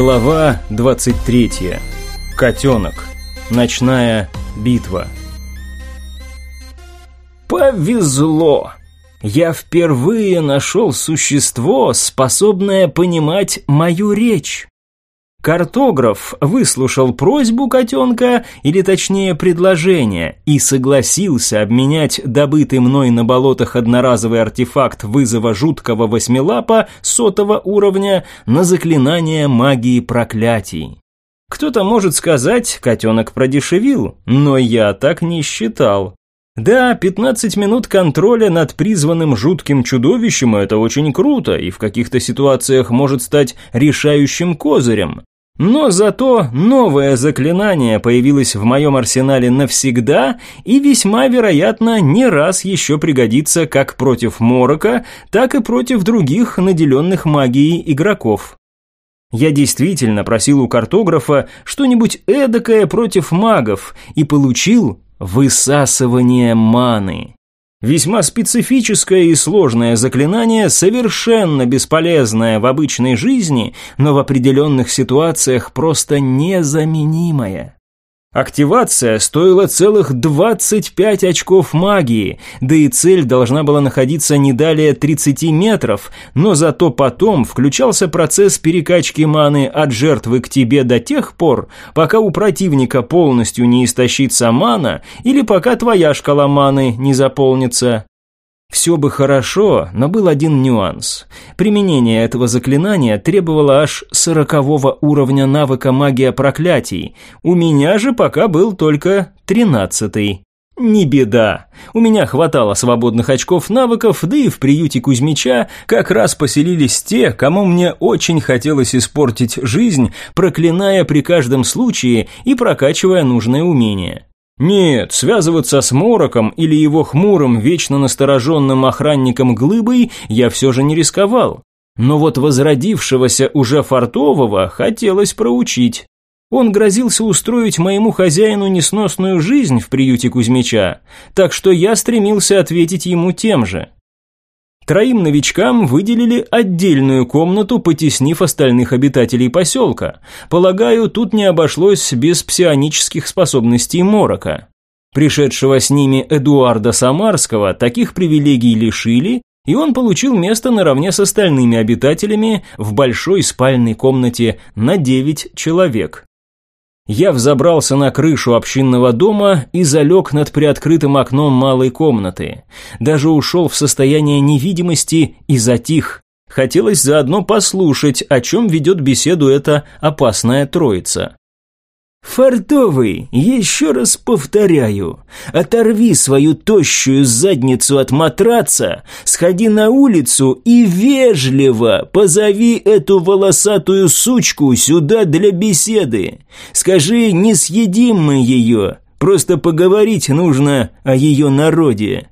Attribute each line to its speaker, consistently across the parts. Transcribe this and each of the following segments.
Speaker 1: Глава 23. Котенок. Ночная битва. Повезло! Я впервые нашел существо, способное понимать мою речь. Картограф выслушал просьбу котенка, или точнее предложение, и согласился обменять добытый мной на болотах одноразовый артефакт вызова жуткого восьмилапа сотого уровня на заклинание магии проклятий. Кто-то может сказать, котенок продешевил, но я так не считал. Да, 15 минут контроля над призванным жутким чудовищем – это очень круто и в каких-то ситуациях может стать решающим козырем. Но зато новое заклинание появилось в моем арсенале навсегда и весьма вероятно не раз еще пригодится как против Морока, так и против других наделенных магией игроков. Я действительно просил у картографа что-нибудь эдакое против магов и получил высасывание маны. Весьма специфическое и сложное заклинание, совершенно бесполезное в обычной жизни, но в определенных ситуациях просто незаменимое. Активация стоила целых 25 очков магии, да и цель должна была находиться не далее 30 метров, но зато потом включался процесс перекачки маны от жертвы к тебе до тех пор, пока у противника полностью не истощится мана или пока твоя шкала маны не заполнится. Все бы хорошо, но был один нюанс. Применение этого заклинания требовало аж сорокового уровня навыка магия проклятий. У меня же пока был только тринадцатый. Не беда. У меня хватало свободных очков навыков, да и в приюте Кузьмича как раз поселились те, кому мне очень хотелось испортить жизнь, проклиная при каждом случае и прокачивая нужное умение. Нет, связываться с Мороком или его хмурым, вечно настороженным охранником Глыбой я все же не рисковал. Но вот возродившегося уже фартового хотелось проучить. Он грозился устроить моему хозяину несносную жизнь в приюте Кузьмича, так что я стремился ответить ему тем же. Троим новичкам выделили отдельную комнату, потеснив остальных обитателей поселка. Полагаю, тут не обошлось без псионических способностей Морока. Пришедшего с ними Эдуарда Самарского таких привилегий лишили, и он получил место наравне с остальными обитателями в большой спальной комнате на 9 человек. Я взобрался на крышу общинного дома и залег над приоткрытым окном малой комнаты. Даже ушел в состояние невидимости и затих. Хотелось заодно послушать, о чем ведет беседу эта опасная троица. «Фартовый, еще раз повторяю, оторви свою тощую задницу от матраца, сходи на улицу и вежливо позови эту волосатую сучку сюда для беседы. Скажи, не съедим мы ее, просто поговорить нужно о ее народе».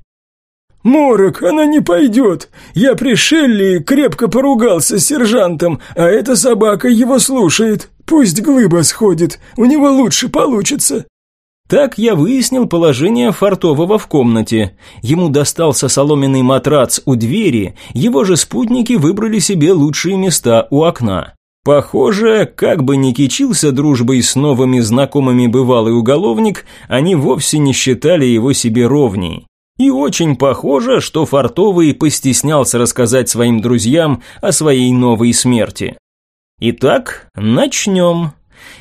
Speaker 2: «Морок, она не пойдет. Я при Шелли крепко поругался с сержантом, а эта собака его слушает. Пусть глыба сходит, у него лучше получится».
Speaker 1: Так я выяснил положение Фартового в комнате. Ему достался соломенный матрац у двери, его же спутники выбрали себе лучшие места у окна. Похоже, как бы ни кичился дружбой с новыми знакомыми бывалый уголовник, они вовсе не считали его себе ровней. И очень похоже, что Фартовый постеснялся рассказать своим друзьям о своей новой смерти. Итак, начнем.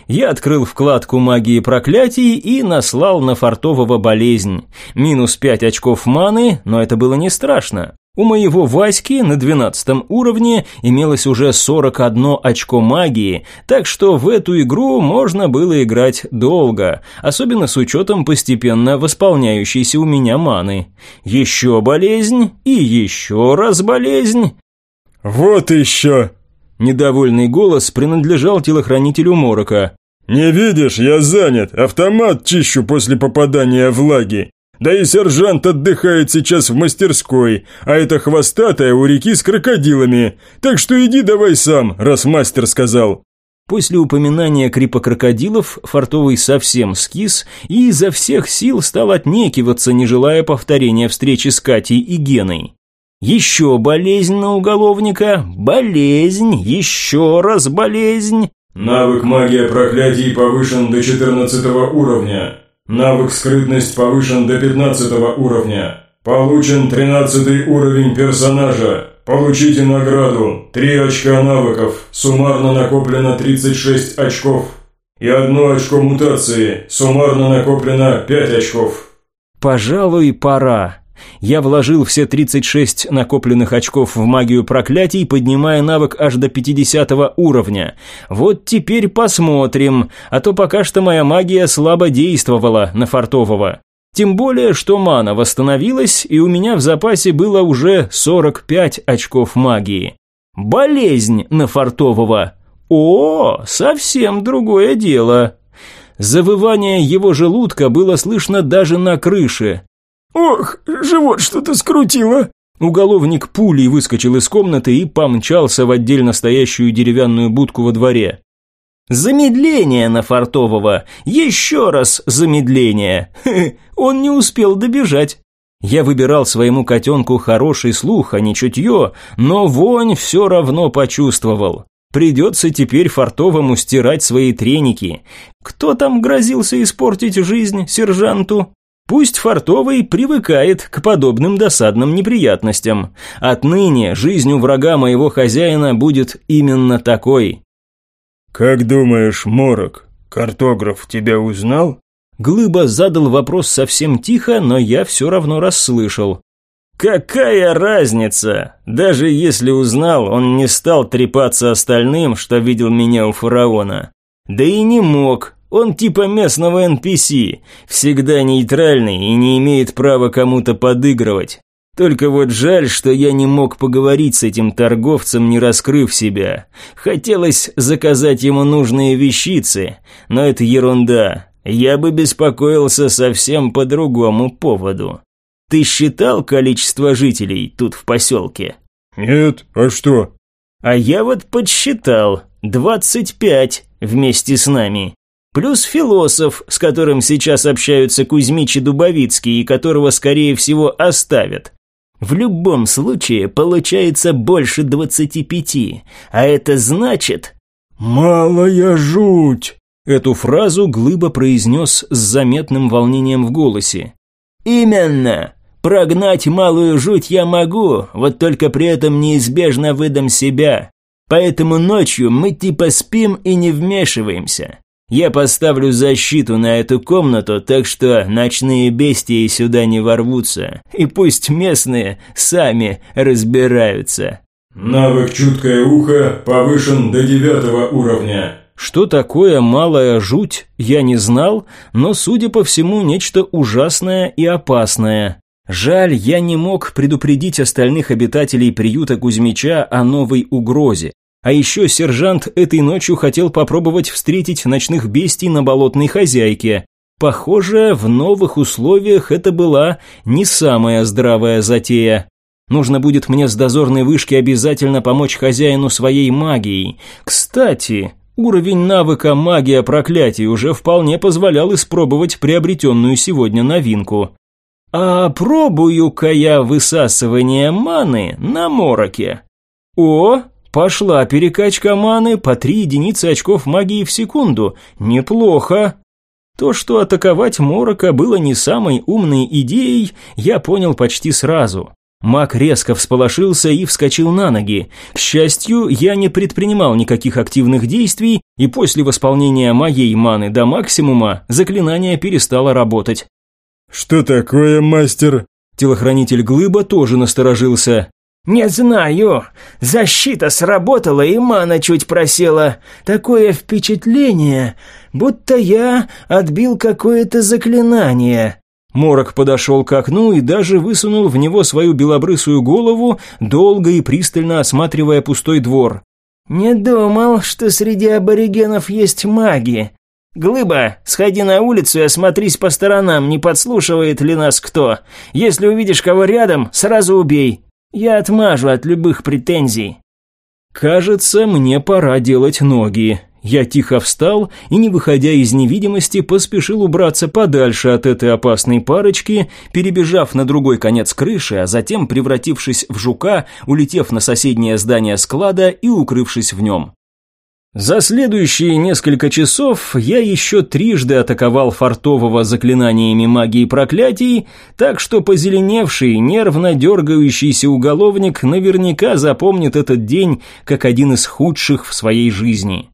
Speaker 1: Я открыл вкладку магии проклятий и наслал на Фартового болезнь. Минус пять очков маны, но это было не страшно. У моего Васьки на двенадцатом уровне имелось уже 41 очко магии, так что в эту игру можно было играть долго, особенно с учетом постепенно восполняющейся у меня маны. Еще болезнь и еще раз болезнь.
Speaker 2: «Вот еще!»
Speaker 1: Недовольный голос принадлежал телохранителю Морока.
Speaker 2: «Не видишь, я занят, автомат чищу после попадания влаги. Да и сержант отдыхает сейчас в мастерской, а эта хвостатая у реки с крокодилами. Так что иди давай сам, раз мастер сказал».
Speaker 1: После упоминания крипокрокодилов Фартовый совсем скис и изо всех сил стал отнекиваться, не желая повторения встречи с Катей и Геной. Еще болезнь на уголовника, болезнь, еще раз болезнь.
Speaker 2: Навык магия проклятий повышен до 14 уровня. Навык скрытность повышен до 15 уровня. Получен 13 уровень персонажа. Получите награду. 3 очка навыков. Суммарно накоплено 36 очков. И одно очко мутации. Суммарно накоплено 5 очков.
Speaker 1: Пожалуй, пора. Я вложил все 36 накопленных очков в магию проклятий, поднимая навык аж до 50 уровня. Вот теперь посмотрим, а то пока что моя магия слабо действовала на фартового. Тем более, что мана восстановилась, и у меня в запасе было уже 45 очков магии. Болезнь на фартового. О, совсем другое дело. Завывание его желудка было слышно даже на крыше.
Speaker 3: «Ох, живот что-то скрутило!»
Speaker 1: Уголовник пулей выскочил из комнаты и помчался в отдельно стоящую деревянную будку во дворе. Замедление на Фартового, еще раз замедление. он не успел добежать. Я выбирал своему котенку хороший слух, а не чутье, но вонь все равно почувствовал. Придется теперь Фартовому стирать свои треники. Кто там грозился испортить жизнь сержанту? Пусть Фартовый привыкает к подобным досадным неприятностям. Отныне жизнь у врага моего хозяина будет именно такой.
Speaker 2: «Как думаешь, Морок, картограф тебя узнал?»
Speaker 1: Глыба задал вопрос совсем тихо, но я все равно расслышал. «Какая разница? Даже если узнал, он не стал трепаться остальным, что видел меня у фараона. Да и не мог, он типа местного NPC, всегда нейтральный и не имеет права кому-то подыгрывать. Только вот жаль, что я не мог поговорить с этим торговцем, не раскрыв себя. Хотелось заказать ему нужные вещицы, но это ерунда. Я бы беспокоился совсем по другому поводу. Ты считал количество жителей тут в поселке?
Speaker 2: Нет, а что?
Speaker 1: А я вот подсчитал. Двадцать пять вместе с нами. Плюс философ, с которым сейчас общаются Кузьмич и Дубовицкий, и которого, скорее всего, оставят. В любом случае, получается больше двадцати пяти, а это значит...
Speaker 2: «Малая жуть!»
Speaker 1: Эту фразу Глыба произнес с заметным волнением в голосе. «Именно! Прогнать малую жуть я могу, вот только при этом неизбежно выдам себя. Поэтому ночью мы типа спим и не вмешиваемся. Я поставлю защиту на эту комнату, так что ночные бестии сюда не ворвутся, и пусть местные сами разбираются.
Speaker 2: Навык «Чуткое ухо» повышен до девятого уровня.
Speaker 1: Что такое малая жуть, я не знал, но, судя по всему, нечто ужасное и опасное. Жаль, я не мог предупредить остальных обитателей приюта Кузьмича о новой угрозе. А еще сержант этой ночью хотел попробовать встретить ночных бестий на болотной хозяйке. Похоже, в новых условиях это была не самая здравая затея. Нужно будет мне с дозорной вышки обязательно помочь хозяину своей магией. Кстати, уровень навыка магия проклятий уже вполне позволял испробовать приобретенную сегодня новинку. А пробую-ка я высасывание маны на мороке. О, Пошла перекачка маны по три единицы очков магии в секунду. Неплохо. То, что атаковать Морока было не самой умной идеей, я понял почти сразу. Маг резко всполошился и вскочил на ноги. К счастью, я не предпринимал никаких активных действий, и после восполнения моей маны до максимума заклинание перестало работать.
Speaker 2: «Что такое, мастер?»
Speaker 1: Телохранитель Глыба тоже насторожился.
Speaker 3: «Не знаю. Защита сработала, и мана чуть просела. Такое впечатление, будто я отбил какое-то заклинание».
Speaker 1: Морок подошел к окну и даже высунул в него свою белобрысую голову, долго и пристально осматривая пустой двор.
Speaker 3: «Не думал, что среди аборигенов есть маги. Глыба, сходи на улицу и осмотрись по сторонам, не подслушивает ли нас кто. Если увидишь кого рядом, сразу убей. Я отмажу от любых претензий.
Speaker 1: Кажется, мне пора делать ноги. Я тихо встал и, не выходя из невидимости, поспешил убраться подальше от этой опасной парочки, перебежав на другой конец крыши, а затем, превратившись в жука, улетев на соседнее здание склада и укрывшись в нем. За следующие несколько часов я еще трижды атаковал фартового заклинаниями магии проклятий, так что позеленевший, нервно дергающийся уголовник наверняка запомнит этот день как один из худших в своей жизни.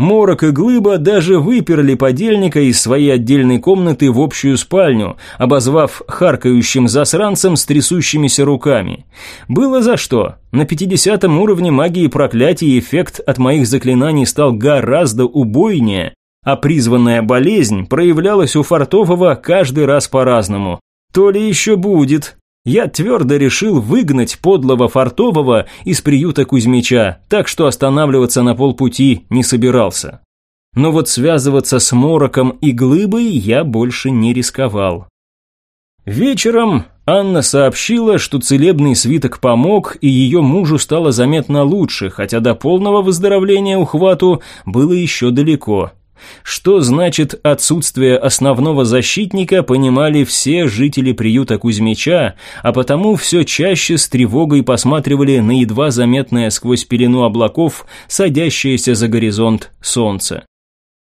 Speaker 1: Морок и Глыба даже выперли подельника из своей отдельной комнаты в общую спальню, обозвав харкающим засранцем с трясущимися руками. Было за что. На 50 уровне магии проклятий эффект от моих заклинаний стал гораздо убойнее, а призванная болезнь проявлялась у Фартового каждый раз по-разному. То ли еще будет, я твердо решил выгнать подлого фартового из приюта Кузьмича, так что останавливаться на полпути не собирался. Но вот связываться с Мороком и Глыбой я больше не рисковал. Вечером Анна сообщила, что целебный свиток помог, и ее мужу стало заметно лучше, хотя до полного выздоровления ухвату было еще далеко. Что значит отсутствие основного защитника, понимали все жители приюта Кузьмича, а потому все чаще с тревогой посматривали на едва заметное сквозь пелену облаков садящееся за горизонт солнце.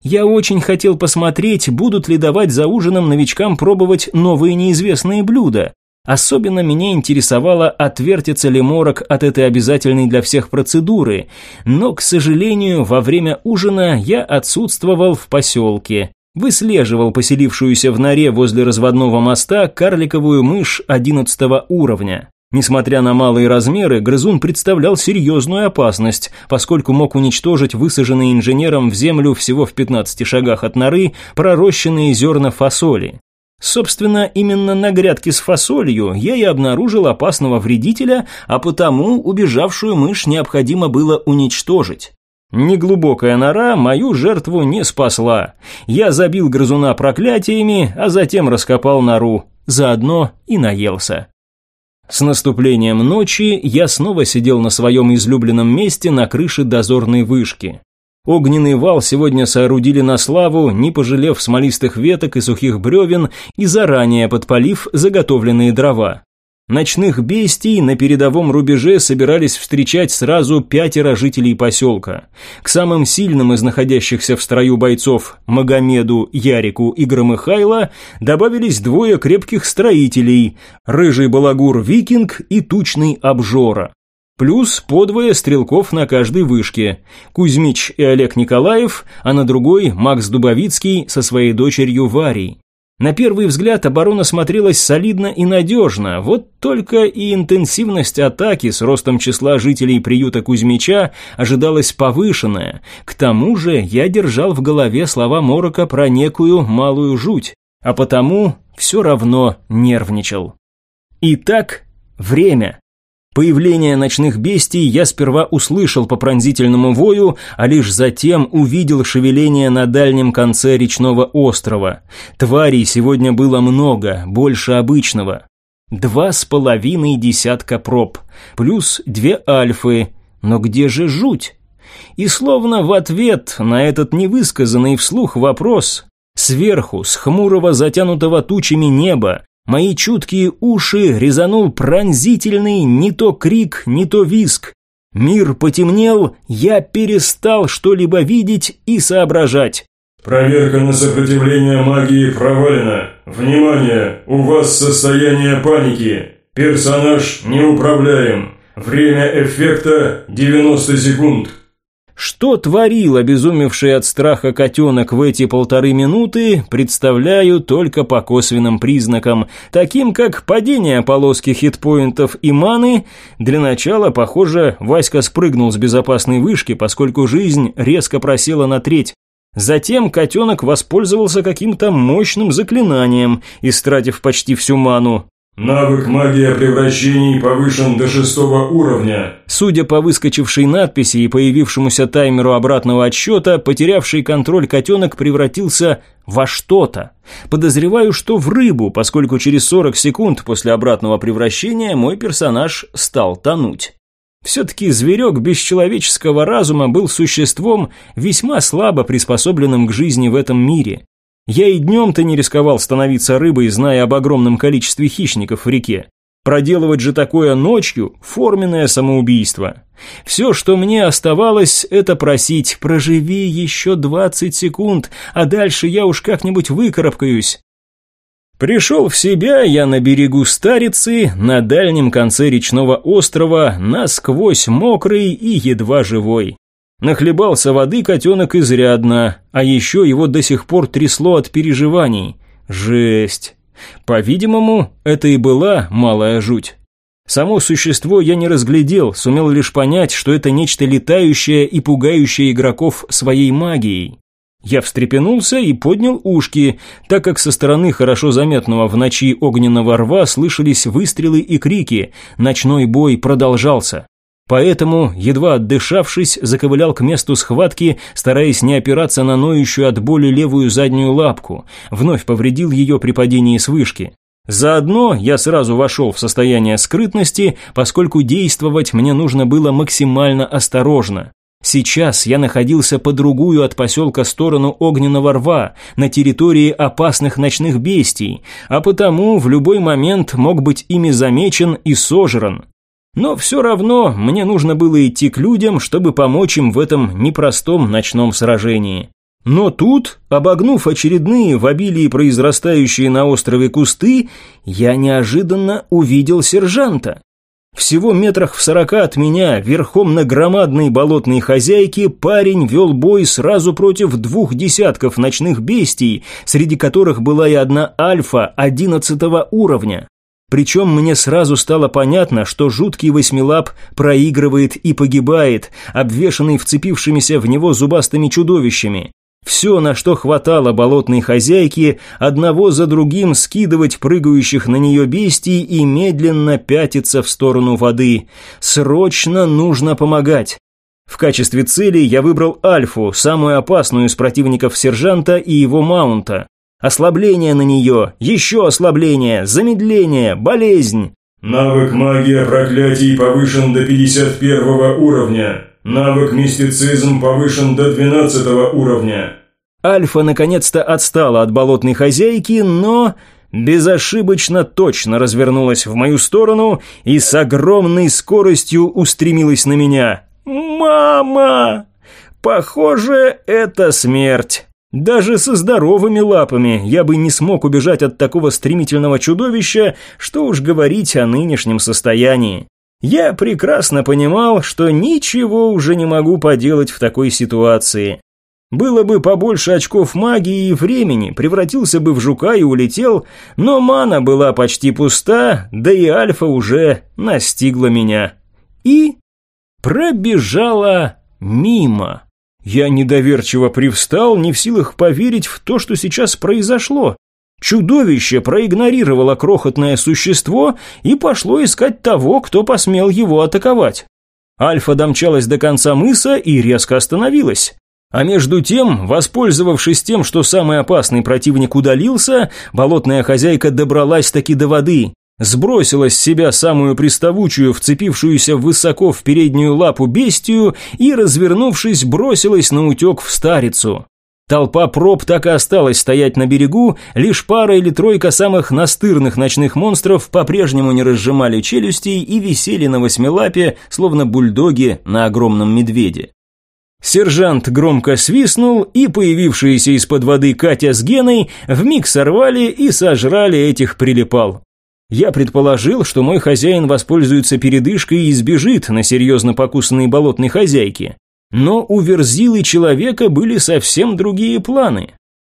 Speaker 1: Я очень хотел посмотреть, будут ли давать за ужином новичкам пробовать новые неизвестные блюда, Особенно меня интересовало, отвертится ли морок от этой обязательной для всех процедуры, но, к сожалению, во время ужина я отсутствовал в поселке. Выслеживал поселившуюся в норе возле разводного моста карликовую мышь 11 уровня. Несмотря на малые размеры, грызун представлял серьезную опасность, поскольку мог уничтожить высаженные инженером в землю всего в 15 шагах от норы пророщенные зерна фасоли. Собственно, именно на грядке с фасолью я и обнаружил опасного вредителя, а потому убежавшую мышь необходимо было уничтожить. Неглубокая нора мою жертву не спасла. Я забил грызуна проклятиями, а затем раскопал нору. Заодно и наелся. С наступлением ночи я снова сидел на своем излюбленном месте на крыше дозорной вышки. Огненный вал сегодня соорудили на славу, не пожалев смолистых веток и сухих бревен и заранее подпалив заготовленные дрова. Ночных бестий на передовом рубеже собирались встречать сразу пятеро жителей поселка. К самым сильным из находящихся в строю бойцов Магомеду, Ярику и Громыхайло добавились двое крепких строителей – рыжий балагур-викинг и тучный обжора. Плюс подвое стрелков на каждой вышке. Кузьмич и Олег Николаев, а на другой Макс Дубовицкий со своей дочерью Варей. На первый взгляд оборона смотрелась солидно и надежно, вот только и интенсивность атаки с ростом числа жителей приюта Кузьмича ожидалась повышенная. К тому же я держал в голове слова Морока про некую малую жуть, а потому все равно нервничал. Итак, время. Появление ночных бестий я сперва услышал по пронзительному вою, а лишь затем увидел шевеление на дальнем конце речного острова. Тварей сегодня было много, больше обычного. Два с половиной десятка проб, плюс две альфы. Но где же жуть? И словно в ответ на этот невысказанный вслух вопрос, сверху, с хмурого затянутого тучами неба, Мои чуткие уши резанул пронзительный не то крик, не то виск. Мир потемнел, я перестал что-либо видеть и соображать.
Speaker 2: «Проверка на сопротивление магии провалена. Внимание! У вас состояние паники. Персонаж неуправляем. Время эффекта 90 секунд».
Speaker 1: Что творил обезумевший от страха котенок в эти полторы минуты, представляю только по косвенным признакам, таким как падение полоски хитпоинтов и маны. Для начала, похоже, Васька спрыгнул с безопасной вышки, поскольку жизнь резко просела на треть. Затем котенок воспользовался каким-то мощным заклинанием, истратив почти всю ману.
Speaker 2: Навык магия превращений повышен до шестого уровня.
Speaker 1: Судя по выскочившей надписи и появившемуся таймеру обратного отсчета, потерявший контроль котенок превратился во что-то. Подозреваю, что в рыбу, поскольку через 40 секунд после обратного превращения мой персонаж стал тонуть. Все-таки зверек без человеческого разума был существом, весьма слабо приспособленным к жизни в этом мире. Я и днем-то не рисковал становиться рыбой, зная об огромном количестве хищников в реке. Проделывать же такое ночью – форменное самоубийство. Все, что мне оставалось, это просить «проживи еще 20 секунд, а дальше я уж как-нибудь выкарабкаюсь». Пришел в себя я на берегу Старицы, на дальнем конце речного острова, насквозь мокрый и едва живой. Нахлебался воды котенок изрядно, а еще его до сих пор трясло от переживаний. Жесть. По-видимому, это и была малая жуть. Само существо я не разглядел, сумел лишь понять, что это нечто летающее и пугающее игроков своей магией. Я встрепенулся и поднял ушки, так как со стороны хорошо заметного в ночи огненного рва слышались выстрелы и крики, ночной бой продолжался. Поэтому, едва отдышавшись, заковылял к месту схватки, стараясь не опираться на ноющую от боли левую заднюю лапку, вновь повредил ее при падении с вышки. Заодно я сразу вошел в состояние скрытности, поскольку действовать мне нужно было максимально осторожно. Сейчас я находился по другую от поселка сторону Огненного рва, на территории опасных ночных бестий, а потому в любой момент мог быть ими замечен и сожран. Но все равно мне нужно было идти к людям, чтобы помочь им в этом непростом ночном сражении. Но тут, обогнув очередные в обилии произрастающие на острове кусты, я неожиданно увидел сержанта. Всего метрах в сорока от меня, верхом на громадной болотной хозяйке, парень вел бой сразу против двух десятков ночных бестий, среди которых была и одна альфа одиннадцатого уровня. Причем мне сразу стало понятно, что жуткий восьмилап проигрывает и погибает, обвешанный вцепившимися в него зубастыми чудовищами. Все, на что хватало болотной хозяйки, одного за другим скидывать прыгающих на нее бестий и медленно пятиться в сторону воды. Срочно нужно помогать. В качестве цели я выбрал Альфу, самую опасную из противников сержанта и его маунта. Ослабление на нее, еще ослабление, замедление, болезнь.
Speaker 2: Навык магия проклятий повышен до 51 уровня. Навык мистицизм повышен до 12 уровня.
Speaker 1: Альфа наконец-то отстала от болотной хозяйки, но безошибочно точно развернулась в мою сторону и с огромной скоростью устремилась на меня. «Мама!» Похоже, это смерть. Даже со здоровыми лапами я бы не смог убежать от такого стремительного чудовища, что уж говорить о нынешнем состоянии. Я прекрасно понимал, что ничего уже не могу поделать в такой ситуации. Было бы побольше очков магии и времени, превратился бы в жука и улетел, но мана была почти пуста, да и альфа уже настигла меня. И пробежала мимо. Я недоверчиво привстал, не в силах поверить в то, что сейчас произошло. Чудовище проигнорировало крохотное существо и пошло искать того, кто посмел его атаковать. Альфа домчалась до конца мыса и резко остановилась. А между тем, воспользовавшись тем, что самый опасный противник удалился, болотная хозяйка добралась таки до воды сбросила с себя самую приставучую, вцепившуюся высоко в переднюю лапу бестию и, развернувшись, бросилась на утек в старицу. Толпа проб так и осталась стоять на берегу, лишь пара или тройка самых настырных ночных монстров по-прежнему не разжимали челюстей и висели на восьмилапе, словно бульдоги на огромном медведе. Сержант громко свистнул, и появившиеся из-под воды Катя с Геной вмиг сорвали и сожрали этих прилипал. Я предположил, что мой хозяин воспользуется передышкой и избежит на серьезно покусанной болотной хозяйке. Но у Верзилы человека были совсем другие планы.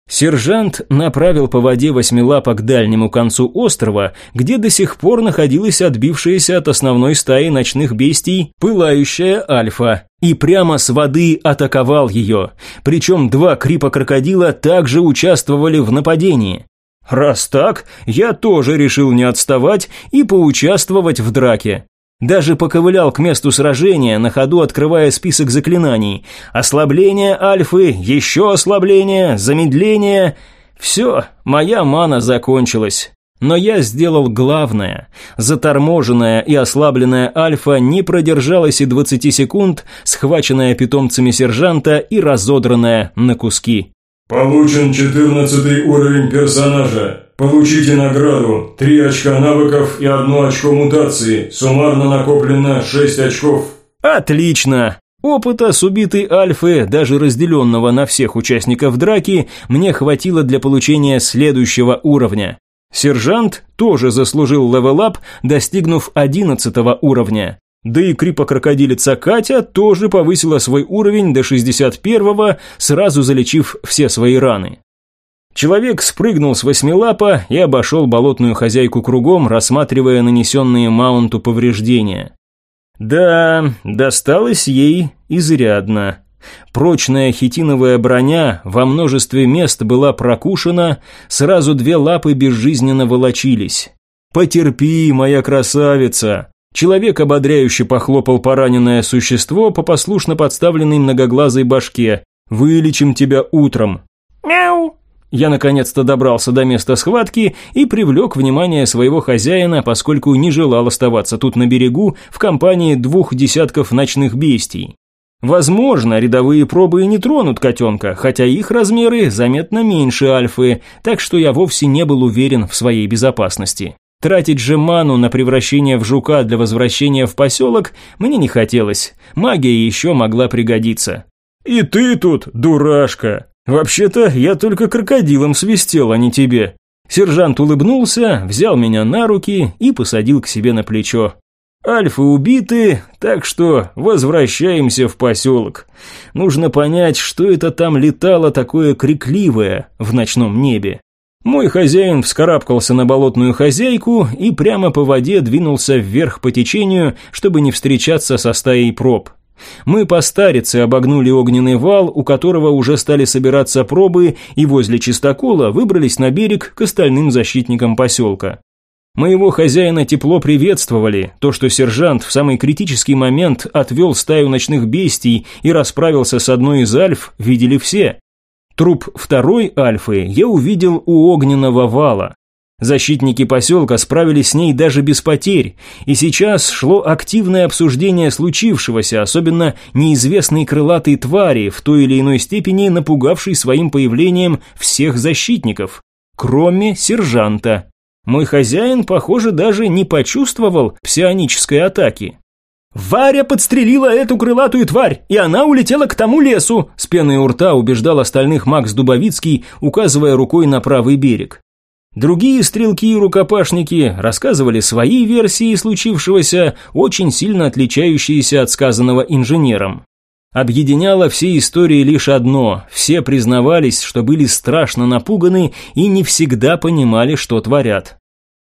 Speaker 1: Сержант направил по воде восьмилапа к дальнему концу острова, где до сих пор находилась отбившаяся от основной стаи ночных бестий пылающая альфа, и прямо с воды атаковал ее. Причем два крипа крокодила также участвовали в нападении. Раз так, я тоже решил не отставать и поучаствовать в драке. Даже поковылял к месту сражения, на ходу открывая список заклинаний. Ослабление альфы, еще ослабление, замедление. Все, моя мана закончилась. Но я сделал главное. Заторможенная и ослабленная альфа не продержалась и 20 секунд, схваченная питомцами сержанта и разодранная на куски.
Speaker 2: Получен 14 уровень персонажа. Получите награду. Три очка навыков и одно очко мутации. Суммарно накоплено шесть очков.
Speaker 1: Отлично! Опыта с убитой Альфы, даже разделенного на всех участников драки, мне хватило для получения следующего уровня. Сержант тоже заслужил левелап, достигнув 11 уровня. Да и крипа-крокодилица Катя тоже повысила свой уровень до 61-го, сразу залечив все свои раны. Человек спрыгнул с восьмилапа и обошел болотную хозяйку кругом, рассматривая нанесенные маунту повреждения. Да, досталось ей изрядно. Прочная хитиновая броня во множестве мест была прокушена, сразу две лапы безжизненно волочились. «Потерпи, моя красавица!» Человек ободряюще похлопал пораненное существо по послушно подставленной многоглазой башке. «Вылечим тебя утром».
Speaker 3: «Мяу!»
Speaker 1: Я наконец-то добрался до места схватки и привлек внимание своего хозяина, поскольку не желал оставаться тут на берегу в компании двух десятков ночных бестий. Возможно, рядовые пробы и не тронут котенка, хотя их размеры заметно меньше альфы, так что я вовсе не был уверен в своей безопасности. Тратить же ману на превращение в жука для возвращения в поселок мне не хотелось, магия еще могла пригодиться. «И ты тут, дурашка!» «Вообще-то я только крокодилом свистел, а не тебе». Сержант улыбнулся, взял меня на руки и посадил к себе на плечо. Альфы убиты, так что возвращаемся в поселок. Нужно понять, что это там летало такое крикливое в ночном небе. Мой хозяин вскарабкался на болотную хозяйку и прямо по воде двинулся вверх по течению, чтобы не встречаться со стаей проб. Мы по старице обогнули огненный вал, у которого уже стали собираться пробы, и возле чистокола выбрались на берег к остальным защитникам поселка. Моего хозяина тепло приветствовали, то, что сержант в самый критический момент отвел стаю ночных бестий и расправился с одной из альф, видели все. Труп второй альфы я увидел у огненного вала. Защитники поселка справились с ней даже без потерь, и сейчас шло активное обсуждение случившегося, особенно неизвестной крылатой твари, в той или иной степени напугавшей своим появлением всех защитников, кроме сержанта. Мой хозяин, похоже, даже не почувствовал псионической атаки. «Варя подстрелила эту крылатую тварь, и она улетела к тому лесу», с пеной у рта убеждал остальных Макс Дубовицкий, указывая рукой на правый берег. Другие стрелки и рукопашники рассказывали свои версии случившегося, очень сильно отличающиеся от сказанного инженером. Объединяло все истории лишь одно – все признавались, что были страшно напуганы и не всегда понимали, что творят.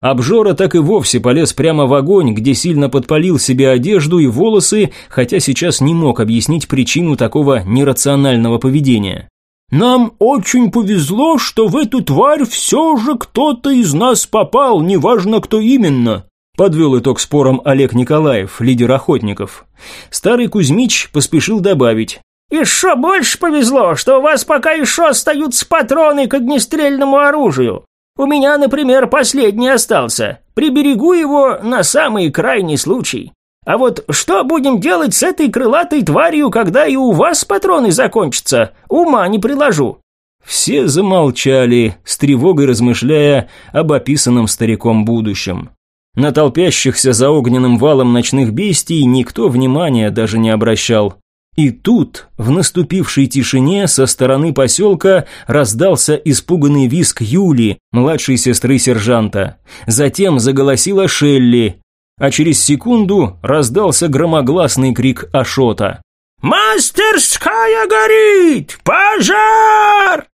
Speaker 1: Обжора так и вовсе полез прямо в огонь, где сильно подпалил себе одежду и волосы, хотя сейчас не мог объяснить причину такого нерационального поведения. Нам очень повезло, что в эту тварь все же кто-то из нас попал, неважно кто именно. Подвел итог спором Олег Николаев, лидер охотников. Старый Кузьмич поспешил добавить.
Speaker 3: «Еще больше повезло, что у вас пока еще остаются патроны к огнестрельному оружию. У меня, например, последний остался. Приберегу его на самый крайний случай. А вот что будем делать с этой крылатой тварью, когда и у вас патроны закончатся? Ума не приложу».
Speaker 1: Все замолчали, с тревогой размышляя об описанном стариком будущем. На толпящихся за огненным валом ночных бестий никто внимания даже не обращал. И тут, в наступившей тишине, со стороны поселка раздался испуганный визг Юли, младшей сестры сержанта. Затем заголосила Шелли, а через секунду раздался громогласный крик Ашота.
Speaker 3: «Мастерская горит! Пожар!»